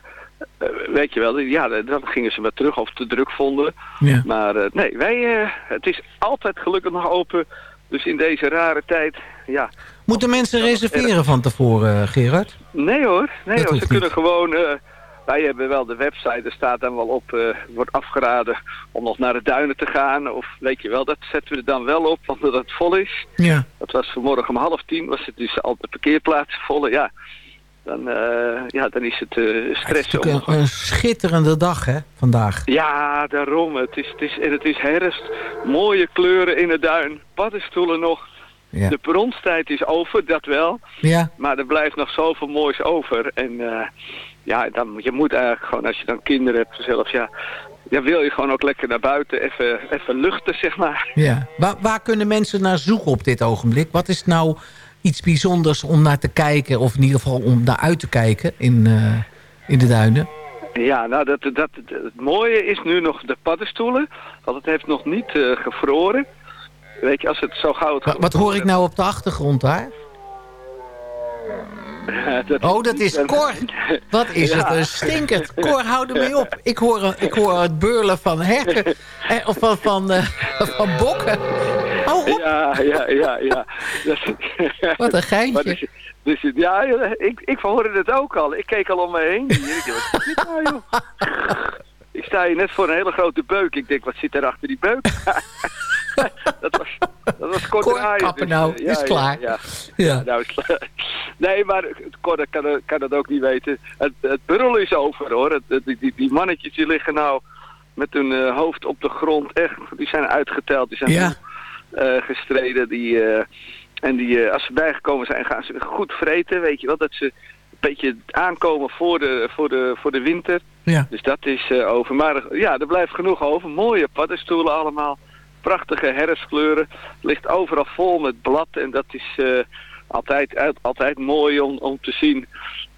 weet je wel, ja, dan gingen ze maar terug of te druk vonden. Ja. Maar nee, wij, het is altijd gelukkig nog open. Dus in deze rare tijd, ja. Moeten mensen reserveren van tevoren, Gerard? Nee hoor, nee hoor. Ze kunnen gewoon... wij hebben wel de website, er staat dan wel op, eh, wordt afgeraden om nog naar de duinen te gaan. Of weet je wel, dat zetten we er dan wel op, omdat het vol is. Ja. Dat was vanmorgen om half tien, was het dus al de parkeerplaats vol. Ja, dan, eh, ja, dan is het eh stress. Het is een, een schitterende dag, hè, vandaag. Ja, daarom. Het is, het is, en het is herfst. Mooie kleuren in de duin. Paddenstoelen nog. Ja. De bronstijd is over, dat wel. Ja. Maar er blijft nog zoveel moois over. En ja, dan, je moet eigenlijk gewoon, als je dan kinderen hebt zelfs, ja, dan wil je gewoon ook lekker naar buiten, even, even luchten, zeg maar. Ja. Waar, waar kunnen mensen naar zoeken op dit ogenblik? Wat is nou iets bijzonders om naar te kijken... of in ieder geval om naar uit te kijken in, eh, in de duinen? Ja, nou, dat, dat, het mooie is nu nog de paddenstoelen. Want het heeft nog niet eh, gevroren. Weet je, als het zo gauw... Het Wat, wat hoor ik nou op de achtergrond daar? Dat Oh, dat is Cor. Wat is Ja. het een stinkert. Cor, hou er mee op. Ik hoor, ik hoor het beurlen van herten. Eh, of van, van, eh, van bokken. Hou op. Ja, ja, ja, ja. Wat een geintje. Dus, dus, ja, ik, ik hoorde het ook al. Ik keek al om me heen. Ik dacht, wat is dit nou, joh? Ik sta hier net voor een hele grote beuk. Ik denk, wat zit er achter die beuk? dat was, dat was kort draaien. kappen dus, nou. eh, Is klaar. Ja, Ja. ja. nou is klaar. Nee, maar Cor kan, kan het ook niet weten. Het, het is over, hoor. Het, het- die, die, mannetjes die liggen nou met hun eh, hoofd op de grond. Echt, die zijn uitgeteld. Die zijn Ja. eh, gestreden. Die, en die, als ze bijgekomen zijn, gaan ze goed vreten. Weet je wel, dat ze een beetje aankomen voor de, voor de, voor de winter. Ja. Dus dat is over. Maar ja, er blijft genoeg over. Mooie paddenstoelen allemaal. Prachtige herfstkleuren. Het ligt overal vol met blad. En dat is eh, altijd, altijd mooi om, om te zien.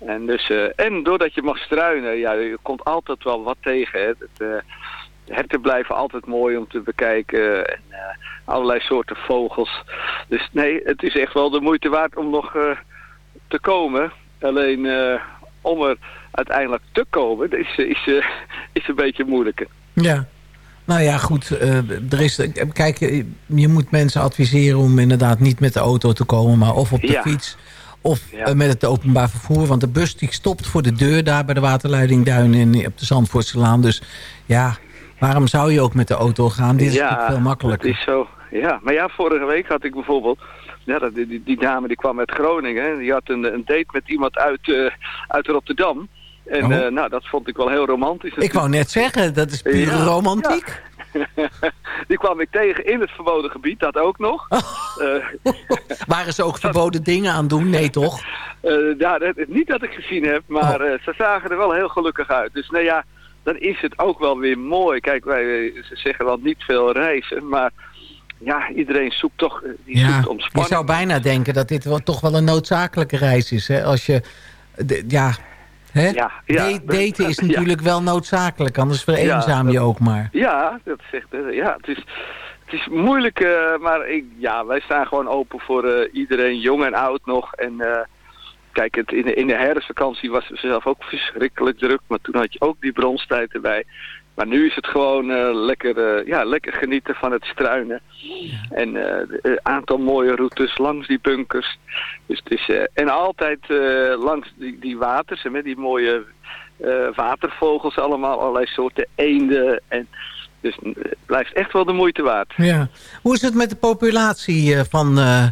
En, dus, eh, en doordat je mag struinen, ja, je komt altijd wel wat tegen. Hè. Het, eh, herten blijven altijd mooi om te bekijken. En allerlei soorten vogels. Dus nee, het is echt wel de moeite waard om nog te komen. Alleen om er uiteindelijk te komen, is, is, is een beetje moeilijker. Ja. Nou ja, goed. eh, er is, kijk, je moet mensen adviseren om inderdaad niet met de auto te komen... maar of op de Ja. fiets of Ja. eh, met het openbaar vervoer. Want de bus die stopt voor de deur daar bij de waterleiding Duin in, op de Zandvoortselaan. Dus ja, waarom zou je ook met de auto gaan? Dit is natuurlijk veel makkelijker. Het is zo. Ja, maar ja, vorige week had ik bijvoorbeeld... Ja, die, die, die dame die kwam uit Groningen. en Die had een, een date met iemand uit, eh, uit Rotterdam. En Oh. eh, nou, dat vond ik wel heel romantisch. Ik wou net zeggen, dat is puur Ja, romantiek. Die kwam ik tegen in het verboden gebied, dat ook nog. Eh, Waren ze ook verboden dingen aan doen? Nee, toch? Eh, ja, dat, niet dat ik gezien heb, maar Oh. eh, ze zagen er wel heel gelukkig uit. Dus nou ja, dan is het ook wel weer mooi. Kijk, wij eh, ze zeggen wel niet veel reizen, maar ja, iedereen zoekt toch eh, die Ja, zoekt je ontspanning. zou bijna denken dat dit wel, toch wel een noodzakelijke reis is. Hè? Als je, ja, hè? Ja, ja. Da- daten is Ja. natuurlijk wel noodzakelijk, anders vereenzaam je ook maar. Ja, dat zegt ja, het is, het is moeilijk, eh, maar ik, ja, wij staan gewoon open voor eh, iedereen, jong en oud nog. En eh, kijk, het, in, de, in de herfstvakantie was het zelf ook verschrikkelijk druk, maar toen had je ook die bronstijd erbij. Maar nu is het gewoon eh, lekker, eh, ja, lekker genieten van het struinen. En eh, een aantal mooie routes langs die bunkers. Dus het is, eh, en altijd eh, langs die, die waters, met die mooie eh, watervogels allemaal, allerlei soorten eenden. En, dus eh, het blijft echt wel de moeite waard. Ja. Hoe is het met de populatie eh, van eh, eh,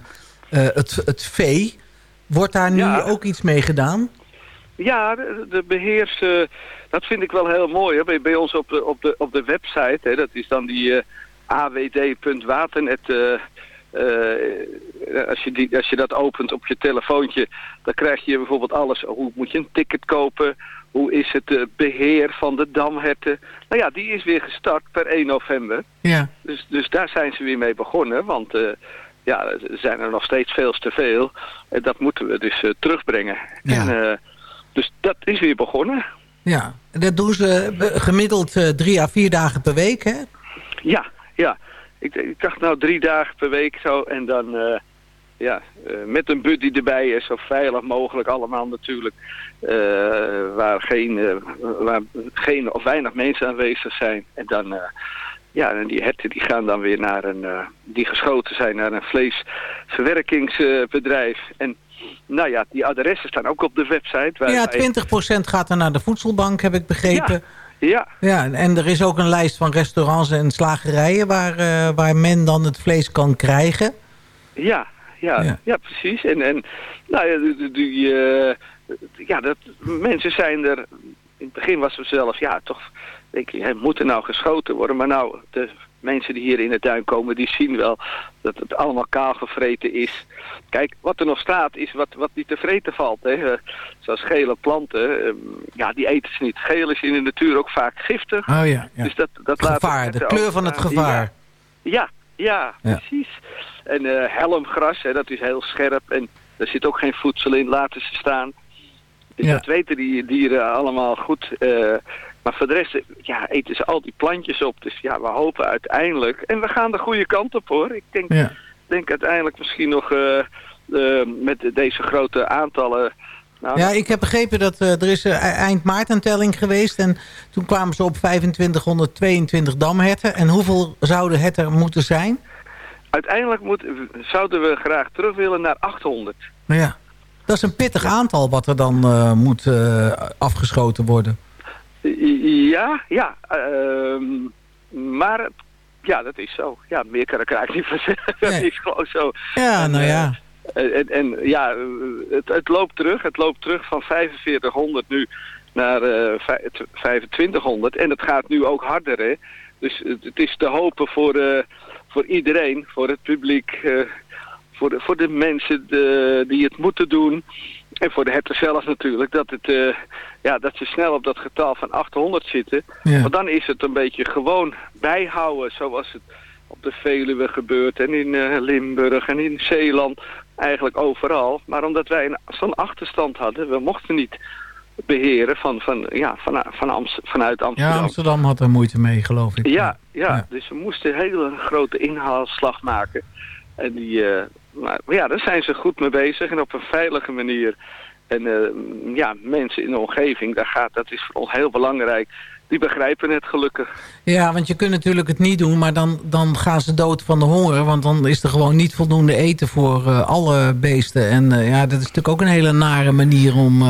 het, het vee? Wordt daar nu Ja. ook iets mee gedaan? Ja, de, de beheers, eh, dat vind ik wel heel mooi. Hè. Bij, bij ons op de, op de, op de website, hè, dat is dan die eh, awd.waternet. eh, eh, als, je die, als je dat opent op je telefoontje, dan krijg je bijvoorbeeld alles. Hoe moet je een ticket kopen? Hoe is het eh, beheer van de damherten? Nou ja, die is weer gestart per 1 november. Ja. Dus, dus daar zijn ze weer mee begonnen, want ja, er zijn er nog steeds veel te veel. En dat moeten we dus terugbrengen. Ja. En, dus dat is weer begonnen. Ja, dat doen ze eh, gemiddeld eh, drie à vier dagen per week, hè? Ja, ja. Ik, ik dacht nou drie dagen per week zo en dan eh, ja, met een buddy erbij is zo veilig mogelijk allemaal natuurlijk. waar, geen, waar geen of weinig mensen aanwezig zijn. En dan, ja, en die herten die gaan dan weer naar een, die geschoten zijn naar een vleesverwerkingsbedrijf. en nou ja, die adressen staan ook op de website. waar Ja, wij- 20% gaat er naar de voedselbank, heb ik begrepen. Ja, Ja, en er is ook een lijst van restaurants en slagerijen... waar, eh, waar men dan het vlees kan krijgen. Ja, ja, Ja. ja. precies. En, en nou ja, die, eh, ja dat, mensen zijn er... In het begin was er zelf, ja, toch denk je, moet er nou geschoten worden? Maar nou, de mensen die hier in het tuin komen, die zien wel dat het allemaal kaal gevreten is. Kijk, wat er nog staat is wat, wat niet te vreten valt. Hè. Zoals gele planten, ehm, ja, die eten ze niet. Geel is in de natuur ook vaak giftig. Oh ja, ja. Dus dat, dat laat Gevaar, de kleur van het gevaar. Ja, ja, Ja. precies. En eh, helmgras, hè, dat is heel scherp en er zit ook geen voedsel in, laten ze staan. Dus Ja. dat weten die dieren allemaal goed. eh, maar voor de rest ja, eten ze al die plantjes op. Dus ja, we hopen uiteindelijk... En we gaan de goede kant op hoor. Ik denk, Ja. denk uiteindelijk misschien nog eh, eh, met deze grote aantallen... Nou, Ja, ik heb begrepen dat eh, er is eh, eind maart een telling geweest... en toen kwamen ze op 2522 damherten. En hoeveel zouden het er moeten zijn? Uiteindelijk moet, zouden we graag terug willen naar 800. Nou ja, dat is een pittig aantal wat er dan moet afgeschoten worden. Ja, ja. ehm, maar ja, dat is zo. Ja, meer kan ik er eigenlijk niet van zeggen. Dat is gewoon zo. Ja, nou eh, ja. En, en, en ja, eh, het, het loopt terug. Het loopt terug van 4500 nu naar eh, vij- 2500. En het gaat nu ook harder, hè. Dus het, het is te hopen voor, eh, voor iedereen, voor het publiek, eh, voor, de, voor de mensen de- die het moeten doen. En voor de herten zelf natuurlijk, dat, het, eh, ja, dat ze snel op dat getal van 800 zitten. Ja. Want dan is het een beetje gewoon bijhouden zoals het op de Veluwe gebeurt en in eh, Limburg en in Zeeland. Eigenlijk overal. Maar omdat wij een- zo'n achterstand hadden, we mochten niet beheren van, van, ja, van, van Amst- vanuit Amsterdam. Ja, Amsterdam had er moeite mee, geloof ik. Ja, ja, Ja. dus we moesten een hele grote inhaalslag maken. En die, eh, maar ja, daar zijn ze goed mee bezig en op een veilige manier. En eh, ja, mensen in de omgeving, daar gaat, dat is voor ons heel belangrijk. die begrijpen het gelukkig. Ja, want je kunt natuurlijk het niet doen, maar dan, dan gaan ze dood van de honger. Want dan is er gewoon niet voldoende eten voor eh, alle beesten. En eh, ja, dat is natuurlijk ook een hele nare manier om,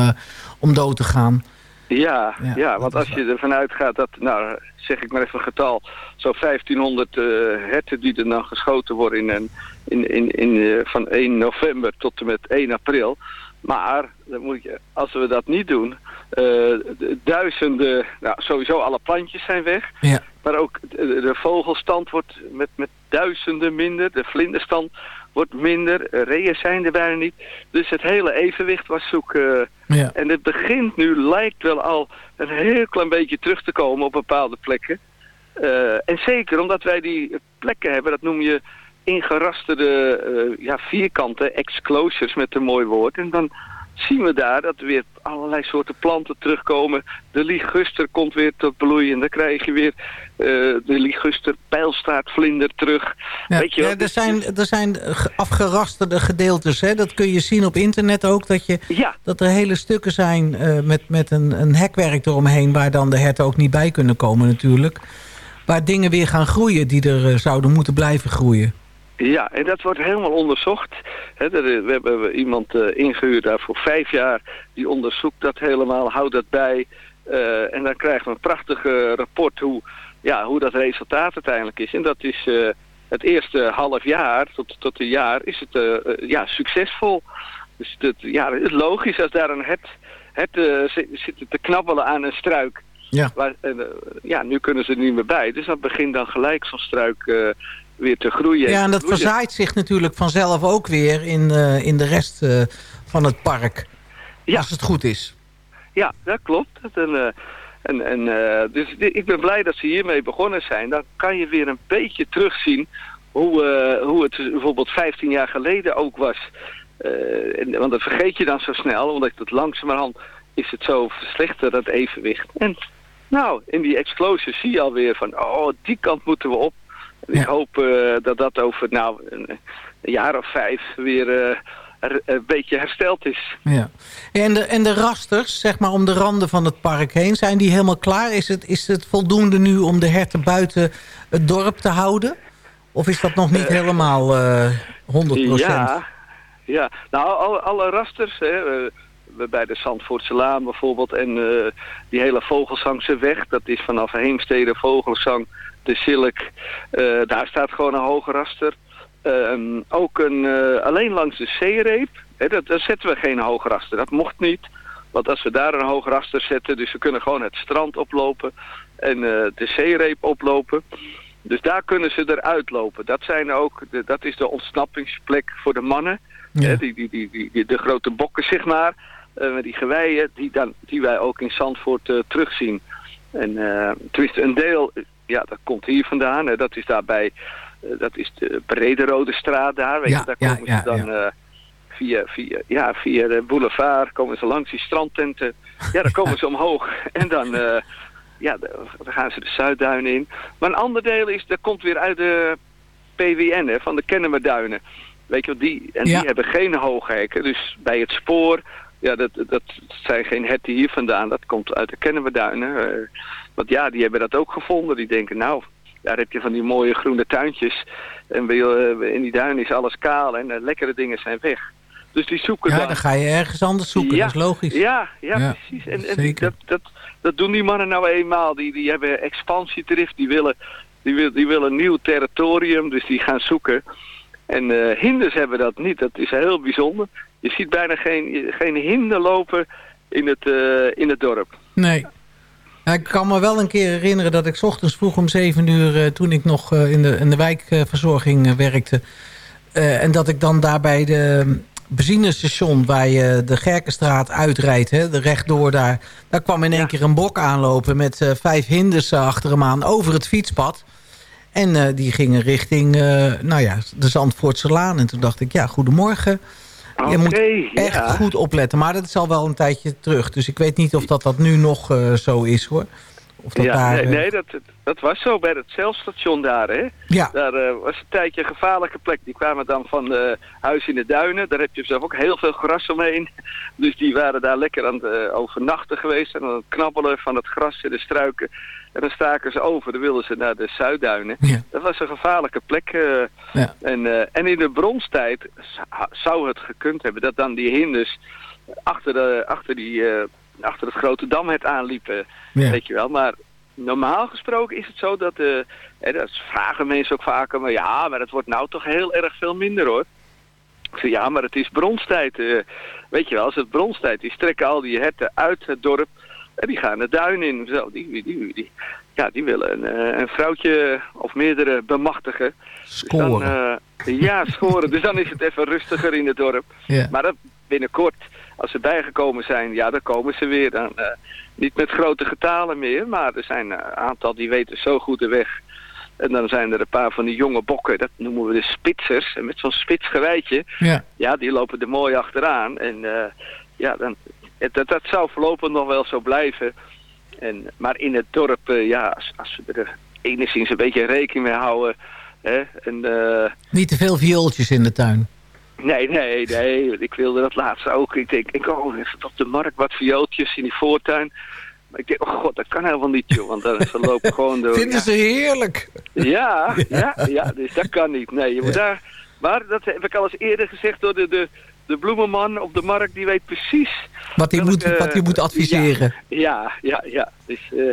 om dood te gaan. Ja, ja, want als je ervan uitgaat dat, nou zeg ik maar even een getal, zo'n 1500 eh, herten die er dan geschoten worden in, in, in, in, van 1 november tot en met 1 april. Maar dan moet je, als we dat niet doen, de duizenden, nou sowieso alle plantjes zijn weg. Ja. Maar ook de, de vogelstand wordt met, met duizenden minder, de vlinderstand wordt minder, reeën zijn er bijna niet. Dus het hele evenwicht was zoeken. Ja. En het begint nu, lijkt wel al een heel klein beetje terug te komen op bepaalde plekken. Eh, en zeker omdat wij die plekken hebben, dat noem je ingerasterde eh, ja, vierkanten, exclosures met een mooi woord. En dan zien we daar dat er weer allerlei soorten planten terugkomen. De liguster komt weer tot bloei en dan krijg je weer eh, de liguster pijlstaatvlinder terug. Ja, Weet je ja, er zijn, er zijn ge- afgerasterde gedeeltes. Hè? Dat kun je zien op internet ook. Dat, je, Ja. dat er hele stukken zijn eh, met, met een, een hekwerk eromheen... waar dan de herten ook niet bij kunnen komen natuurlijk. Waar dingen weer gaan groeien die er zouden moeten blijven groeien. Ja, en dat wordt helemaal onderzocht. Er- we hebben iemand eh, ingehuurd daar voor vijf jaar. Die onderzoekt dat helemaal, houdt dat bij. Eh, en dan krijgen we een prachtig rapport hoe, ja, hoe dat resultaat uiteindelijk is. En dat is eh, het eerste half jaar tot, tot een jaar is het ja, succesvol. Dus het, ja, het is logisch als daar een het, het zit, te knabbelen aan een struik. Ja. Ja, nu kunnen ze er niet meer bij. Dus dat begint dan gelijk zo'n struik weer te groeien. Ja, en dat verzaait zich natuurlijk vanzelf ook weer in, eh, in de rest eh, van het park. Als het goed is. Ja, dat klopt. En, en, en, eh, dus ik ben blij dat ze hiermee begonnen zijn. Dan kan je weer een beetje terugzien hoe, hoe het bijvoorbeeld 15 jaar geleden ook was. En, want dat vergeet je dan zo snel, omdat het langzamerhand is het zo verslechterd, dat evenwicht. En nou, in die explosie zie je alweer van, oh, die kant moeten we op. Ik hoop eh, dat dat over nou, een, jaar of vijf weer eh, een beetje hersteld is. Ja. En, de, en de rasters, zeg maar om de randen van het park heen, zijn die helemaal klaar? Is het, is het voldoende nu om de herten buiten het dorp te houden? Of is dat nog niet helemaal eh 100% Ja, ja. nou alle, alle rasters, hè, bij de Zandvoortse Laan bijvoorbeeld en die hele Vogelsangse weg, dat is vanaf Heemstede, Vogelsang, de Silk, eh, daar staat gewoon een hoge raster. Ehm, ook een, eh, alleen langs de zeereep, hè, dat, daar zetten we geen hoge raster, dat mocht niet. Want als we daar een hoge raster zetten, dus we kunnen gewoon het strand oplopen en eh, de zeereep oplopen. Dus daar kunnen ze eruit lopen. Dat, zijn ook, de, dat is de ontsnappingsplek voor de mannen. Hè, die, die, die, die, de grote bokken, zeg maar. eh, met die geweien, die, dan, die wij ook in Zandvoort eh, terugzien. En eh tenminste, een deel, eh, ja, dat komt hier vandaan. Hè, dat is daarbij, eh, dat is de Brederode straat daar. Weet Ja, je, daar ja, komen ze dan... eh, Via, via, ja, via de boulevard komen ze langs die strandtenten. Ja, dan komen ze omhoog. En dan, eh, ja, dan gaan ze de Zuidduinen in. Maar een ander deel is, dat komt weer uit de PWN, hè, van de Kennemerduinen. Weet je wel, die, en Ja. die hebben geen hoge hekken. Dus bij het spoor, ja, dat, dat zijn geen herten hier vandaan. Dat komt uit de Kennemerduinen. eh, want ja, die hebben dat ook gevonden. Die denken, nou, daar heb je van die mooie groene tuintjes. En eh, in die duinen is alles kaal en de lekkere dingen zijn weg. Dus die zoeken Ja, dan... dan ga je ergens anders zoeken, Ja, dat is logisch. Ja, ja, Ja, precies. En, en zeker. dat, dat, dat doen die mannen nou eenmaal. Die, die hebben expansiedrift, die willen, die, wil, die willen een nieuw territorium, dus die gaan zoeken. En eh, hinders hebben dat niet, dat is heel bijzonder. Je ziet bijna geen, geen hinder lopen in het, eh, in het dorp. Nee. Ik kan me wel een keer herinneren dat ik 's ochtends vroeg om 7 uur... eh, toen ik nog eh, in, de, in de wijkverzorging eh, werkte... en dat ik dan daar bij de benzinestation... waar je de Gerkenstraat uitrijdt, hè, de rechtdoor daar... daar kwam in één keer een bok aanlopen met vijf hinders achter hem aan... over het fietspad. En die gingen richting nou ja, de Zandvoortse Laan. En toen dacht ik, ja, goedemorgen... Je moet echt ja. goed opletten. Maar dat is al wel een tijdje terug. Dus ik weet niet of dat, dat nu nog eh, zo is hoor. Of dat ja, daar, nee, eh, nee dat, dat was zo bij het celstation daar, hè? Ja. Daar eh, was een tijdje een gevaarlijke plek. Die kwamen dan van Huis in de Duinen. Daar heb je zelf ook heel veel gras omheen. Dus die waren daar lekker aan het overnachten geweest. En aan het knabbelen van het gras en de struiken. En dan staken ze over. Dan wilden ze naar de Zuidduinen. Dat was een gevaarlijke plek. eh. Ja. en, eh, en in de bronstijd zou- het gekund hebben dat dan die hinders achter, de, achter, die, eh, achter het grote damhert aanliepen. Ja. Weet je wel, maar normaal gesproken is het zo dat, hè, dat vragen mensen ook vaker, maar ja, maar het wordt nou toch heel erg veel minder hoor. Ik zeg, ja, maar het is bronstijd. weet je wel, als het bronstijd is, trekken al die herten uit het dorp en die gaan de duin in. Zo, die, die, die, ja, die willen een, eh, een vrouwtje of meerdere bemachtigen. Scoren. Dus dan, eh, ja, scoren. dus dan is het even rustiger in het dorp. Maar dat binnenkort, als ze bijgekomen zijn, ja, dan komen ze weer. Dan, eh, niet met grote getalen meer, maar er zijn een aantal die weten zo goed de weg. En dan zijn er een paar van die jonge bokken, dat noemen we de spitsers. En met zo'n spits gewijtje, Ja. ja, die lopen er mooi achteraan. En ja, dan, het- dat, dat zou voorlopig nog wel zo blijven. En, maar in het dorp, eh, ja, als, als we er enigszins een beetje rekening mee houden... Hè, en, eh, Niet te veel viooltjes in de tuin. Nee, nee, nee. Ik wilde dat laatst ook. Ik denk, ik oh, op de markt wat viooltjes in die voortuin. Maar ik denk, oh god, dat kan helemaal niet, joh. Want dan, ze lopen gewoon door. Vinden ja. ze heerlijk. Ja, ja, ja, dus dat kan niet. Nee, je moet Ja. daar... Maar dat heb ik al eens eerder gezegd door de, de, de bloemenman op de markt. Die weet precies... Wat hij moet, welke- wat hij moet adviseren. Ja, ja, ja. Dus, eh,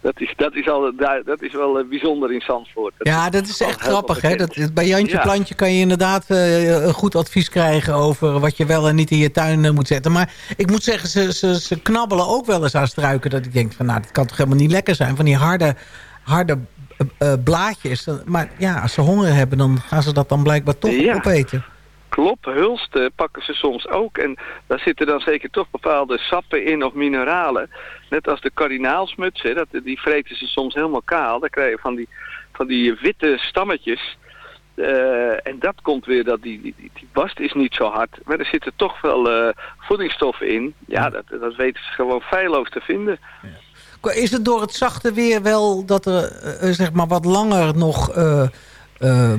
dat, is, dat, is al, dat is wel eh, bijzonder in Zandvoort. Dat Ja, dat is echt grappig. Hè? Dat, bij Jantje Ja. Plantje kan je inderdaad eh, een goed advies krijgen... over wat je wel en niet in je tuin moet zetten. Maar ik moet zeggen, ze, ze, ze knabbelen ook wel eens aan struiken... dat ik denk van, nou, dat kan toch helemaal niet lekker zijn. Van die harde, harde blaadjes. Maar ja, als ze honger hebben, dan gaan ze dat dan blijkbaar toch Ja. opeten. Klopt, hulst eh, pakken ze soms ook. En daar zitten dan zeker toch bepaalde sappen in of mineralen. Net als de kardinaalsmuts, hè, dat, die vreten ze soms helemaal kaal. Dan krijg je van die, van die witte stammetjes. Eh, en dat komt weer dat die, die, die, bast is niet zo hard. Maar er zitten toch wel eh, voedingsstoffen in. Ja, dat, dat weten ze gewoon feilloos te vinden. Is het door het zachte weer wel dat er eh, zeg maar wat langer nog eh, eh,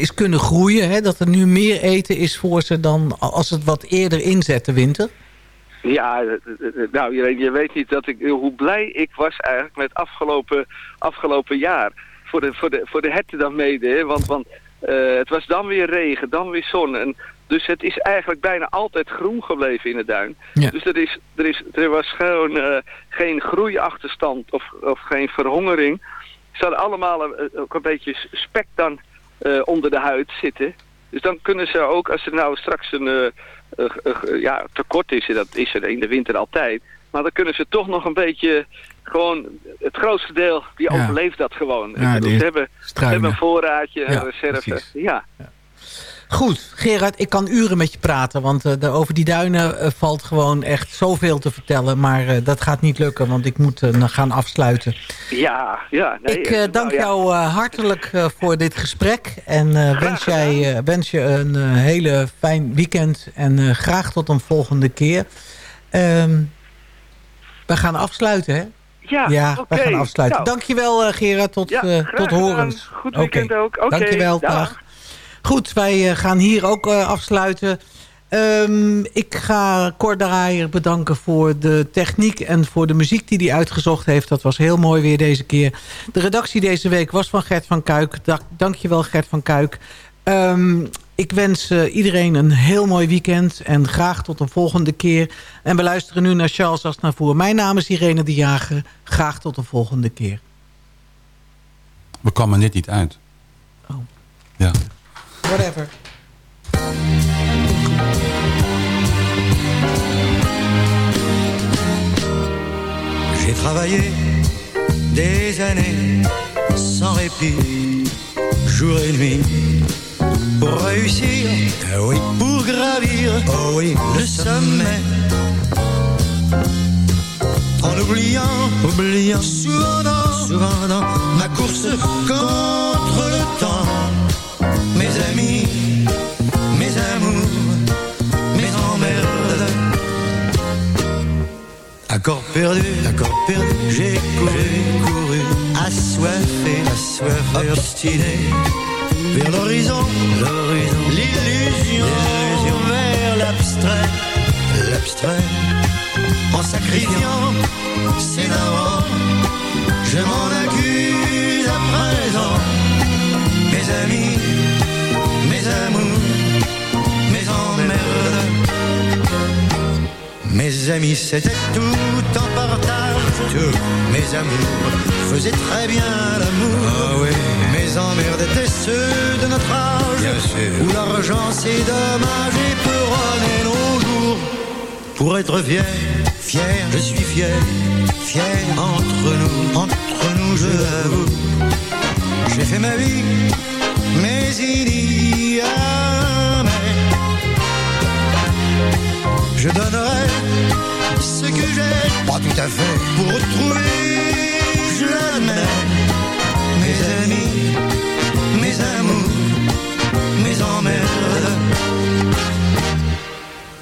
is kunnen groeien? Hè? Dat er nu meer eten is voor ze dan als het wat eerder inzet de winter? Ja, nou, je, je weet niet dat ik, hoe blij ik was eigenlijk met afgelopen, afgelopen jaar. Voor de, voor, de, voor de herten dan mede, hè. want, want eh, het was dan weer regen, dan weer zon. En dus het is eigenlijk bijna altijd groen gebleven in de duin. Ja. Dus er, is, er, is, er was gewoon eh, geen groeiachterstand of, of geen verhongering. Ze hadden allemaal eh, ook een beetje spek dan eh, onder de huid zitten. Dus dan kunnen ze ook, als er nou straks een eh, eh, ja, tekort is, en dat is er in de winter altijd. Maar dan kunnen ze toch nog een beetje, gewoon het grootste deel, die Ja. overleeft dat gewoon. Ja, ze, hebben, ze hebben een voorraadje, een reserve. Ja. Goed, Gerard, ik kan uren met je praten. Want de- over die duinen eh, valt gewoon echt zoveel te vertellen. Maar eh, dat gaat niet lukken, want ik moet gaan afsluiten. Ja, ja. Nee, ik nou dank ja. jou hartelijk voor dit gesprek. En wens, jij, wens je een hele fijn weekend. En graag tot een volgende keer. Ehm, we gaan afsluiten, hè? Ja, ja we gaan afsluiten. Nou. Dankjewel, Gerard. Tot, Ja, tot horens. Goed weekend ook. Oké, Dankjewel, dag. dag. Goed, wij eh, gaan hier ook eh, afsluiten. Ehm, ik ga Cor Draaier bedanken voor de techniek en voor de muziek die hij uitgezocht heeft. Dat was heel mooi weer deze keer. De redactie deze week was van Gert van Kuik. Da dankjewel Gert van Kuik. Ehm, ik wens eh, iedereen een heel mooi weekend en graag tot een volgende keer. En we luisteren nu naar Charles Aznavour. Mijn naam is Irene de Jager. Graag tot een volgende keer. We kwamen net niet uit. Oh. Ja. Whatever. J'ai travaillé des années sans répit, jour et nuit, pour réussir, ah oui, pour gravir, oh oui, le sommet. En oubliant, oubliant, souvent dans, souvent dans ma course contre le temps, mes amis, mes amours, mes emmerdes. À L'accord perdu, l'accord perdu, j'ai couru, couru, assoiffé, assoiffé, obstiné, vers l'horizon, l'horizon, l'illusion, l'illusion, vers l'abstrait, l'abstrait, en sacrifiant ses narrants, je m'en accuse à présent, mes amis, mes amours, mes emmerdes. Mes amis, c'était tout en partage. Tous mes amours faisaient très bien l'amour. Mes emmerdes étaient ceux de notre âge. Où l'argent, c'est dommage et peut nos jours. Pour être fier, fier, je suis fier, fier entre nous, entre nous, je l'avoue. J'ai fait ma vie, mais il y a. Mais. Je donnerai ce que j'ai, pas tout à fait, pour retrouver, je l'admets, mes amis, mes amours, mes emmerdes.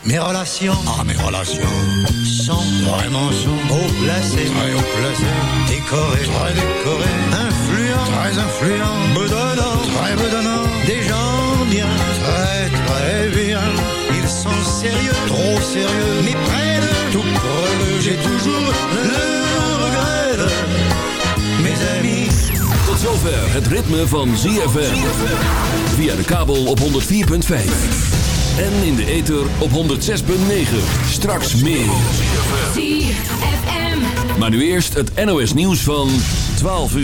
Mes relations, ah mes relations, sont vraiment sont haut placées, très haut placées, décorées, très décorées, influents, très influents, très bedonnants, des gens bien, très très bien. Ils sont sérieux, trop sérieux, mais près de tout j'ai toujours le regret de mes amis. Tot zover het ritme van ZFM. Via de kabel op 104.5. En in de ether op 106.9. Straks meer. Maar nu eerst het NOS nieuws van 12 uur.